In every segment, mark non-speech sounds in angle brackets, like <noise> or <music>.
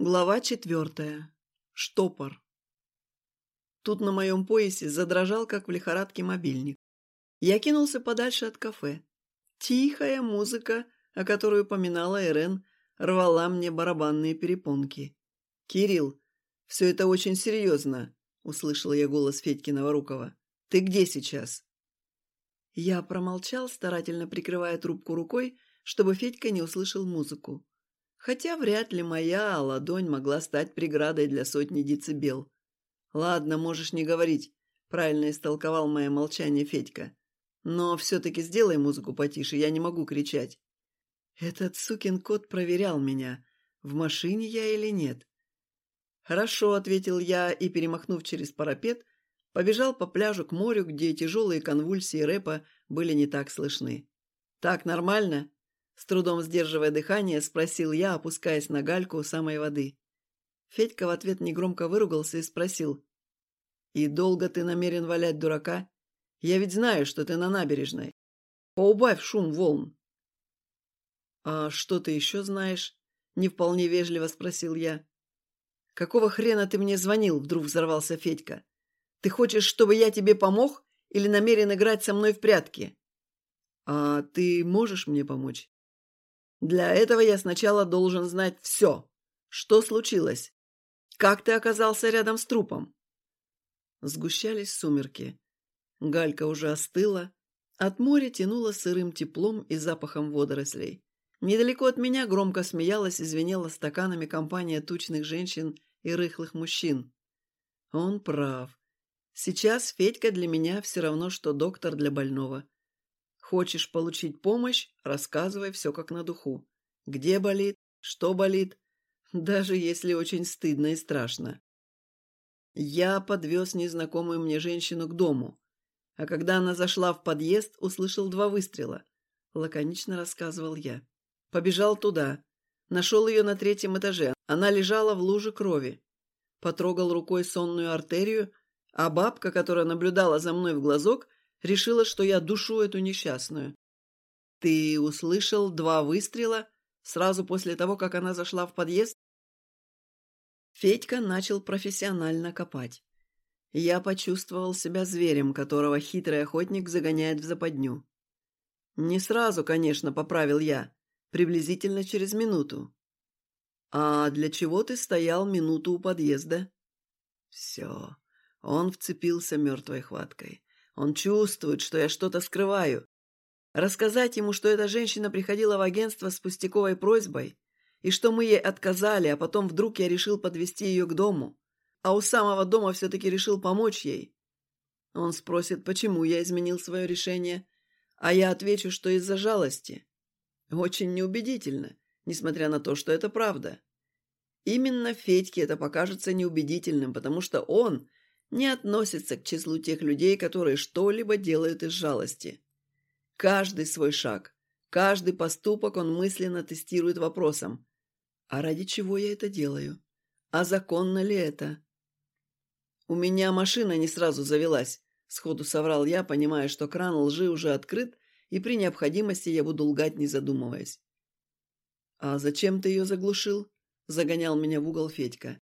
Глава четвертая. Штопор. Тут на моем поясе задрожал, как в лихорадке, мобильник. Я кинулся подальше от кафе. Тихая музыка, о которой упоминала Эрен, рвала мне барабанные перепонки. «Кирилл, все это очень серьезно», — услышала я голос Федьки Новорукова. «Ты где сейчас?» Я промолчал, старательно прикрывая трубку рукой, чтобы Федька не услышал музыку. Хотя вряд ли моя ладонь могла стать преградой для сотни децибел. «Ладно, можешь не говорить», — правильно истолковал мое молчание Федька. «Но все-таки сделай музыку потише, я не могу кричать». Этот сукин кот проверял меня, в машине я или нет. «Хорошо», — ответил я и, перемахнув через парапет, побежал по пляжу к морю, где тяжелые конвульсии рэпа были не так слышны. «Так нормально?» С трудом сдерживая дыхание, спросил я, опускаясь на гальку у самой воды. Федька в ответ негромко выругался и спросил. «И долго ты намерен валять дурака? Я ведь знаю, что ты на набережной. Поубавь шум волн». «А что ты еще знаешь?» — не вполне вежливо спросил я. «Какого хрена ты мне звонил?» — вдруг взорвался Федька. «Ты хочешь, чтобы я тебе помог или намерен играть со мной в прятки?» «А ты можешь мне помочь?» Для этого я сначала должен знать все. Что случилось? Как ты оказался рядом с трупом? Сгущались сумерки. Галька уже остыла. От моря тянуло сырым теплом и запахом водорослей. Недалеко от меня громко смеялась и звенела стаканами компания тучных женщин и рыхлых мужчин. Он прав. Сейчас Федька для меня все равно, что доктор для больного. Хочешь получить помощь, рассказывай все как на духу. Где болит, что болит, даже если очень стыдно и страшно. Я подвез незнакомую мне женщину к дому, а когда она зашла в подъезд, услышал два выстрела. Лаконично рассказывал я. Побежал туда. Нашел ее на третьем этаже. Она лежала в луже крови. Потрогал рукой сонную артерию, а бабка, которая наблюдала за мной в глазок, решила, что я душу эту несчастную. Ты услышал два выстрела сразу после того, как она зашла в подъезд? Федька начал профессионально копать. Я почувствовал себя зверем, которого хитрый охотник загоняет в западню. Не сразу, конечно, поправил я, приблизительно через минуту. А для чего ты стоял минуту у подъезда? Все, он вцепился мертвой хваткой. Он чувствует, что я что-то скрываю. Рассказать ему, что эта женщина приходила в агентство с пустяковой просьбой, и что мы ей отказали, а потом вдруг я решил подвести ее к дому, а у самого дома все-таки решил помочь ей. Он спросит, почему я изменил свое решение, а я отвечу, что из-за жалости. Очень неубедительно, несмотря на то, что это правда. Именно Федьке это покажется неубедительным, потому что он не относится к числу тех людей, которые что-либо делают из жалости. Каждый свой шаг, каждый поступок он мысленно тестирует вопросом «А ради чего я это делаю? А законно ли это?» «У меня машина не сразу завелась», — сходу соврал я, понимая, что кран лжи уже открыт, и при необходимости я буду лгать, не задумываясь. «А зачем ты ее заглушил?» — загонял меня в угол Федька.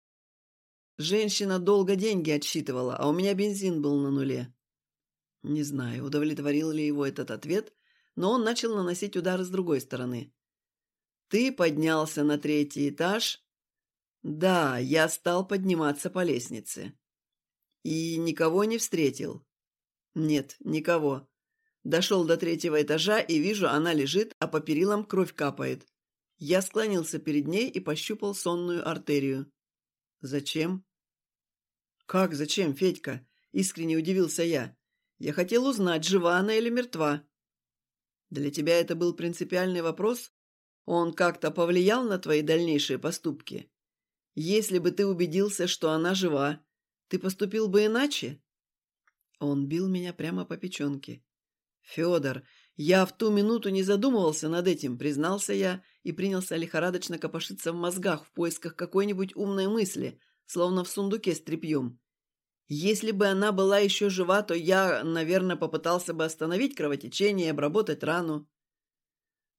Женщина долго деньги отсчитывала, а у меня бензин был на нуле. Не знаю, удовлетворил ли его этот ответ, но он начал наносить удары с другой стороны. «Ты поднялся на третий этаж?» «Да, я стал подниматься по лестнице». «И никого не встретил?» «Нет, никого. Дошел до третьего этажа и вижу, она лежит, а по перилам кровь капает. Я склонился перед ней и пощупал сонную артерию. «Зачем?» «Как зачем, Федька?» – искренне удивился я. «Я хотел узнать, жива она или мертва». «Для тебя это был принципиальный вопрос? Он как-то повлиял на твои дальнейшие поступки? Если бы ты убедился, что она жива, ты поступил бы иначе?» Он бил меня прямо по печенке. «Федор, я в ту минуту не задумывался над этим», — признался я и принялся лихорадочно копошиться в мозгах в поисках какой-нибудь умной мысли, словно в сундуке с тряпьем. Если бы она была еще жива, то я, наверное, попытался бы остановить кровотечение и обработать рану.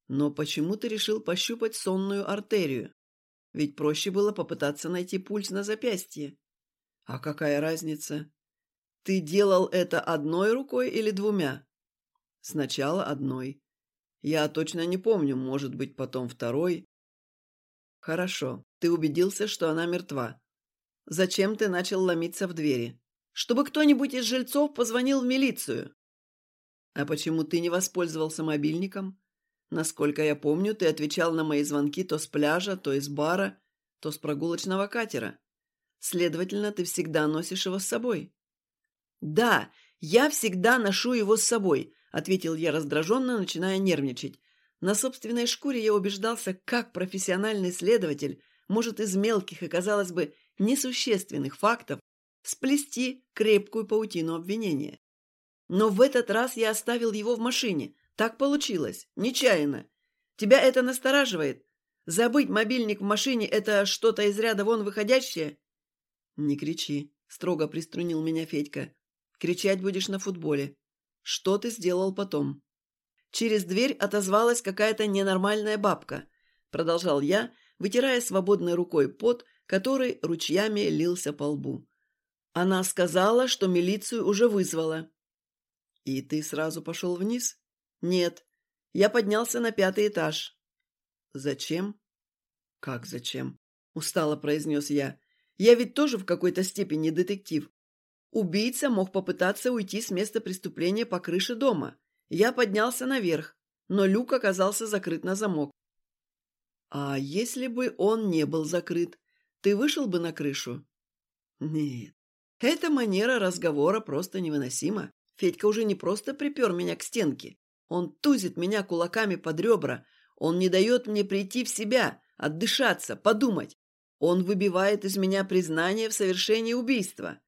Но почему ты решил пощупать сонную артерию? Ведь проще было попытаться найти пульс на запястье. А какая разница? Ты делал это одной рукой или двумя? Сначала одной. Я точно не помню, может быть, потом второй. Хорошо, ты убедился, что она мертва. Зачем ты начал ломиться в двери? Чтобы кто-нибудь из жильцов позвонил в милицию. А почему ты не воспользовался мобильником? Насколько я помню, ты отвечал на мои звонки то с пляжа, то из бара, то с прогулочного катера. Следовательно, ты всегда носишь его с собой. Да, я всегда ношу его с собой, ответил я раздраженно, начиная нервничать. На собственной шкуре я убеждался, как профессиональный следователь может из мелких и, казалось бы, несущественных фактов сплести крепкую паутину обвинения. Но в этот раз я оставил его в машине. Так получилось. Нечаянно. Тебя это настораживает? Забыть мобильник в машине – это что-то из ряда вон выходящее? Не кричи, строго приструнил меня Федька. Кричать будешь на футболе. Что ты сделал потом? Через дверь отозвалась какая-то ненормальная бабка. Продолжал я, вытирая свободной рукой пот, который ручьями лился по лбу. Она сказала, что милицию уже вызвала. «И ты сразу пошел вниз?» «Нет. Я поднялся на пятый этаж». «Зачем?» «Как зачем?» – устало произнес я. «Я ведь тоже в какой-то степени детектив. Убийца мог попытаться уйти с места преступления по крыше дома. Я поднялся наверх, но люк оказался закрыт на замок. А если бы он не был закрыт, ты вышел бы на крышу? Нет. Эта манера разговора просто невыносима. Федька уже не просто припер меня к стенке. Он тузит меня кулаками под ребра. Он не дает мне прийти в себя, отдышаться, подумать. Он выбивает из меня признание в совершении убийства.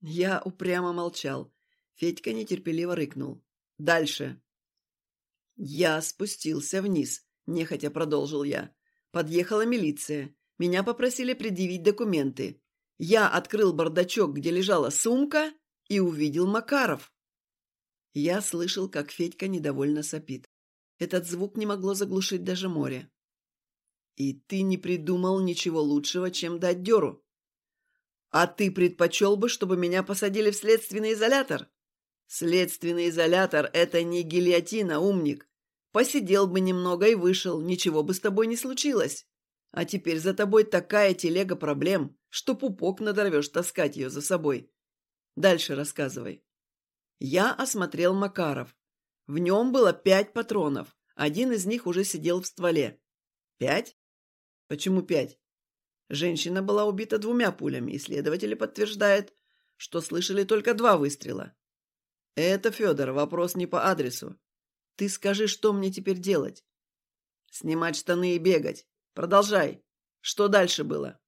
Я упрямо молчал. Федька нетерпеливо рыкнул. «Дальше». «Я спустился вниз», – нехотя продолжил я. «Подъехала милиция. Меня попросили предъявить документы. Я открыл бардачок, где лежала сумка, и увидел Макаров. Я слышал, как Федька недовольно сопит. Этот звук не могло заглушить даже море. «И ты не придумал ничего лучшего, чем дать дёру. А ты предпочел бы, чтобы меня посадили в следственный изолятор? Следственный изолятор – это не гильотина, умник. Посидел бы немного и вышел, ничего бы с тобой не случилось. А теперь за тобой такая телега проблем, что пупок надорвешь таскать ее за собой. Дальше рассказывай. Я осмотрел Макаров. В нем было пять патронов. Один из них уже сидел в стволе. Пять? Почему пять? Женщина была убита двумя пулями, и следователи подтверждают, что слышали только два выстрела. Это, Федор, вопрос не по адресу. Ты скажи, что мне теперь делать? Снимать штаны и бегать. Продолжай. Что дальше было?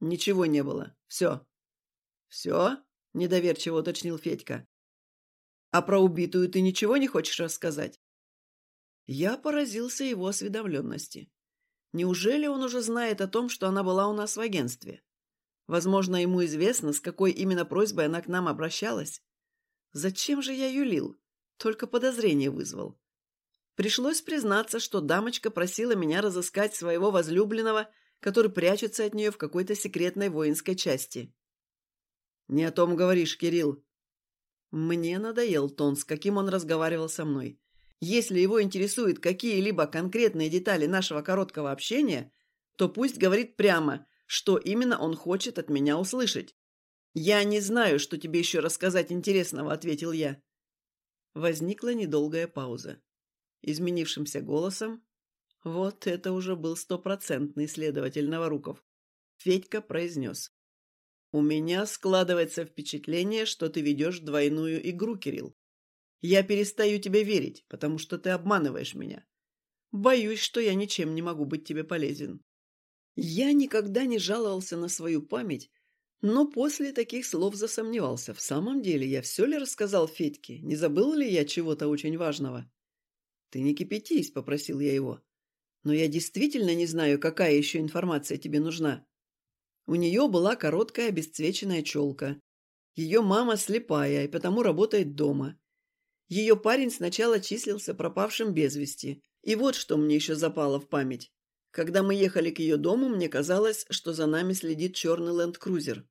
Ничего не было. Все. Все? Недоверчиво уточнил Федька. А про убитую ты ничего не хочешь рассказать? Я поразился его осведомленности. Неужели он уже знает о том, что она была у нас в агентстве? Возможно, ему известно, с какой именно просьбой она к нам обращалась. Зачем же я юлил? Только подозрение вызвал. Пришлось признаться, что дамочка просила меня разыскать своего возлюбленного, который прячется от нее в какой-то секретной воинской части. «Не о том говоришь, Кирилл», мне надоел тон, с каким он разговаривал со мной. Если его интересуют какие-либо конкретные детали нашего короткого общения, то пусть говорит прямо, что именно он хочет от меня услышать. «Я не знаю, что тебе еще рассказать интересного», — ответил я. Возникла недолгая пауза. Изменившимся голосом, вот это уже был стопроцентный следователь Новоруков, Федька произнес. «У меня складывается впечатление, что ты ведешь двойную игру, Кирилл. Я перестаю тебе верить, потому что ты обманываешь меня. Боюсь, что я ничем не могу быть тебе полезен». Я никогда не жаловался на свою память, но после таких слов засомневался. В самом деле, я все ли рассказал Федьке? Не забыл ли я чего-то очень важного? «Ты не кипятись», — попросил я его. «Но я действительно не знаю, какая еще информация тебе нужна. У нее была короткая обесцвеченная челка. Ее мама слепая и потому работает дома. Ее парень сначала числился пропавшим без вести. И вот что мне еще запало в память. Когда мы ехали к ее дому, мне казалось, что за нами следит черный ленд-крузер.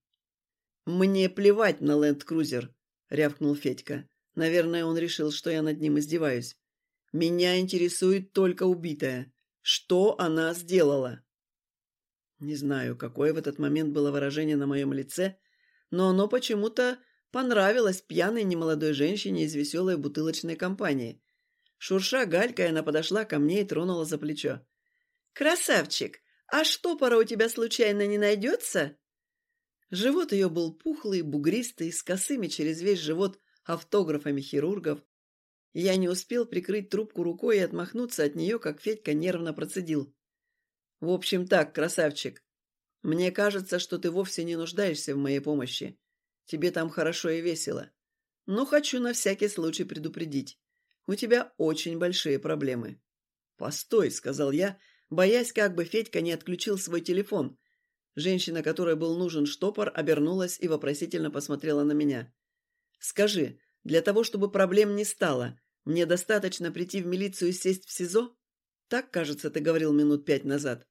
«Мне плевать на ленд-крузер», — рявкнул Федька. Наверное, он решил, что я над ним издеваюсь. «Меня интересует только убитая. Что она сделала?» Не знаю, какое в этот момент было выражение на моем лице, но оно почему-то понравилось пьяной немолодой женщине из веселой бутылочной компании. Шурша галькой, она подошла ко мне и тронула за плечо. «Красавчик, а штопора у тебя случайно не найдется?» Живот ее был пухлый, бугристый, с косыми через весь живот автографами хирургов. Я не успел прикрыть трубку рукой и отмахнуться от нее, как Федька нервно процедил. «В общем так, красавчик, мне кажется, что ты вовсе не нуждаешься в моей помощи. Тебе там хорошо и весело. Но хочу на всякий случай предупредить. У тебя очень большие проблемы». «Постой», — сказал я, боясь, как бы Федька не отключил свой телефон. Женщина, которой был нужен штопор, обернулась и вопросительно посмотрела на меня. «Скажи, для того, чтобы проблем не стало, мне достаточно прийти в милицию и сесть в СИЗО? Так, кажется, ты говорил минут пять назад».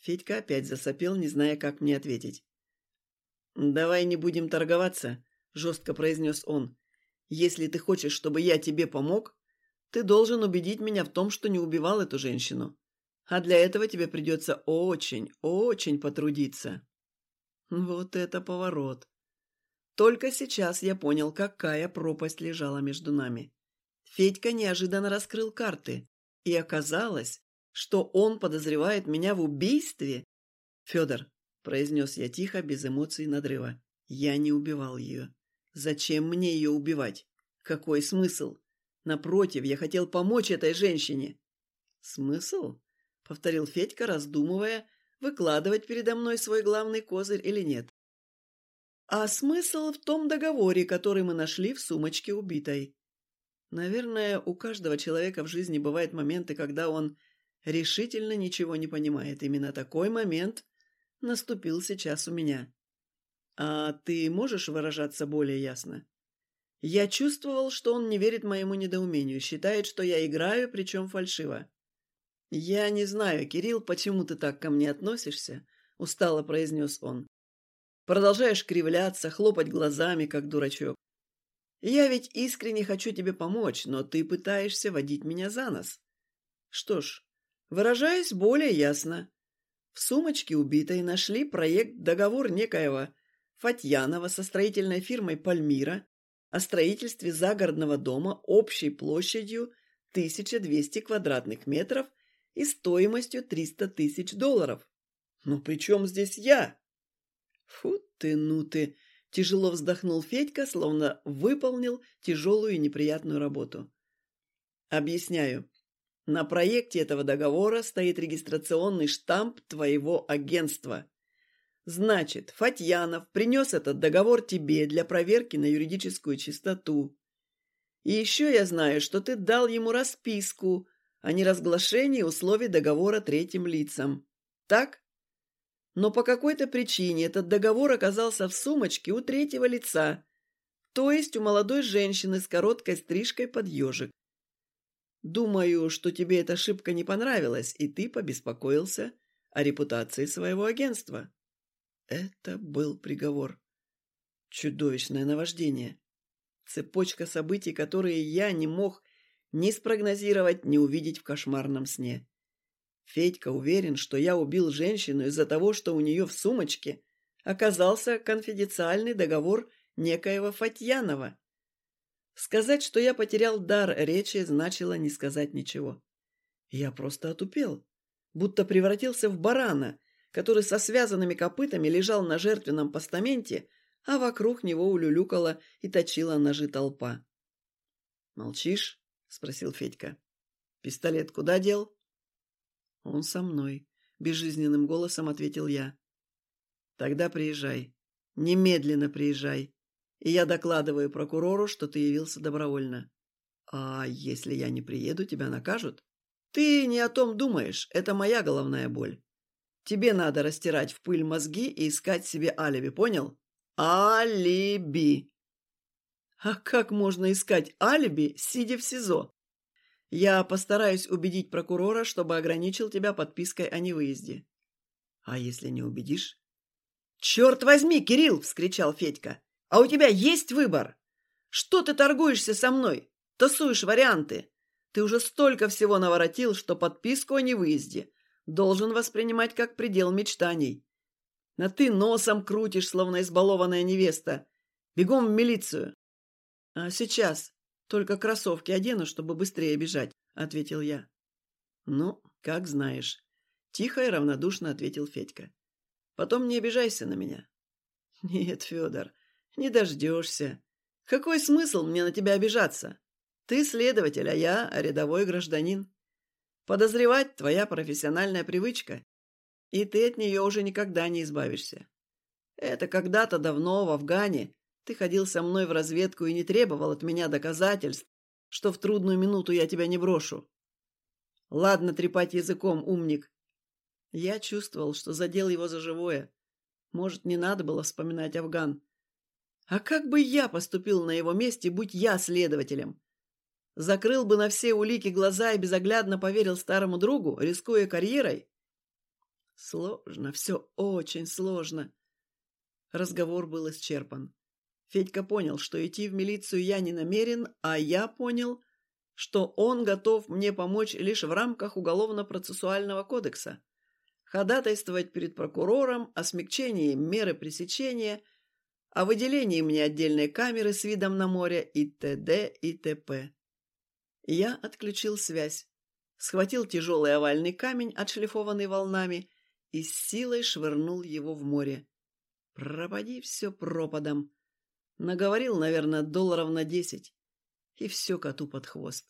Федька опять засопел, не зная, как мне ответить. «Давай не будем торговаться», — жестко произнес он. «Если ты хочешь, чтобы я тебе помог, ты должен убедить меня в том, что не убивал эту женщину. А для этого тебе придется очень, очень потрудиться». Вот это поворот. Только сейчас я понял, какая пропасть лежала между нами. Федька неожиданно раскрыл карты, и оказалось, что он подозревает меня в убийстве. Федор, произнес я тихо, без эмоций и надрыва. Я не убивал ее. Зачем мне ее убивать? Какой смысл? Напротив, я хотел помочь этой женщине. Смысл? Повторил Федька, раздумывая, выкладывать передо мной свой главный козырь или нет. А смысл в том договоре, который мы нашли в сумочке убитой. Наверное, у каждого человека в жизни бывают моменты, когда он решительно ничего не понимает. Именно такой момент наступил сейчас у меня. А ты можешь выражаться более ясно? Я чувствовал, что он не верит моему недоумению, считает, что я играю, причем фальшиво. «Я не знаю, Кирилл, почему ты так ко мне относишься?» – устало произнес он. «Продолжаешь кривляться, хлопать глазами, как дурачок. Я ведь искренне хочу тебе помочь, но ты пытаешься водить меня за нос. Что ж, выражаюсь более ясно. В сумочке убитой нашли проект-договор некоего Фатьянова со строительной фирмой «Пальмира» о строительстве загородного дома общей площадью 1200 квадратных метров и стоимостью 300 тысяч долларов. «Ну при чем здесь я?» «Фу ты, ну ты!» – тяжело вздохнул Федька, словно выполнил тяжелую и неприятную работу. «Объясняю. На проекте этого договора стоит регистрационный штамп твоего агентства. Значит, Фатьянов принес этот договор тебе для проверки на юридическую чистоту. И еще я знаю, что ты дал ему расписку о неразглашении условий договора третьим лицам. Так? Но по какой-то причине этот договор оказался в сумочке у третьего лица, то есть у молодой женщины с короткой стрижкой под ежик. Думаю, что тебе эта ошибка не понравилась, и ты побеспокоился о репутации своего агентства. Это был приговор. Чудовищное наваждение. Цепочка событий, которые я не мог ни спрогнозировать, ни увидеть в кошмарном сне. Федька уверен, что я убил женщину из-за того, что у нее в сумочке оказался конфиденциальный договор некоего Фатьянова. Сказать, что я потерял дар речи, значило не сказать ничего. Я просто отупел, будто превратился в барана, который со связанными копытами лежал на жертвенном постаменте, а вокруг него улюлюкала и точила ножи толпа. «Молчишь?» — спросил Федька. «Пистолет куда дел?» «Он со мной», — безжизненным голосом ответил я. «Тогда приезжай. Немедленно приезжай и я докладываю прокурору, что ты явился добровольно. А если я не приеду, тебя накажут? Ты не о том думаешь, это моя головная боль. Тебе надо растирать в пыль мозги и искать себе алиби, понял? Алиби. А как можно искать алиби, сидя в СИЗО? Я постараюсь убедить прокурора, чтобы ограничил тебя подпиской о невыезде. А если не убедишь? «Черт возьми, Кирилл!» – вскричал Федька. «А у тебя есть выбор? Что ты торгуешься со мной? Тасуешь варианты? Ты уже столько всего наворотил, что подписку о невыезде должен воспринимать как предел мечтаний. А ты носом крутишь, словно избалованная невеста. Бегом в милицию. А сейчас только кроссовки одену, чтобы быстрее бежать, ответил я. Ну, как знаешь. Тихо и равнодушно ответил Федька. Потом не обижайся на меня. <laughs> Нет, Федор, не дождешься. Какой смысл мне на тебя обижаться? Ты следователь, а я рядовой гражданин. Подозревать – твоя профессиональная привычка, и ты от нее уже никогда не избавишься. Это когда-то давно в Афгане ты ходил со мной в разведку и не требовал от меня доказательств, что в трудную минуту я тебя не брошу. Ладно трепать языком, умник. Я чувствовал, что задел его за живое. Может, не надо было вспоминать Афган. А как бы я поступил на его месте, будь я следователем? Закрыл бы на все улики глаза и безоглядно поверил старому другу, рискуя карьерой? Сложно, все очень сложно. Разговор был исчерпан. Федька понял, что идти в милицию я не намерен, а я понял, что он готов мне помочь лишь в рамках Уголовно-процессуального кодекса. Ходатайствовать перед прокурором о смягчении меры пресечения, о выделении мне отдельной камеры с видом на море и т.д. и т.п. Я отключил связь, схватил тяжелый овальный камень, отшлифованный волнами, и с силой швырнул его в море. Пропади все пропадом. Наговорил, наверное, долларов на десять. И все коту под хвост.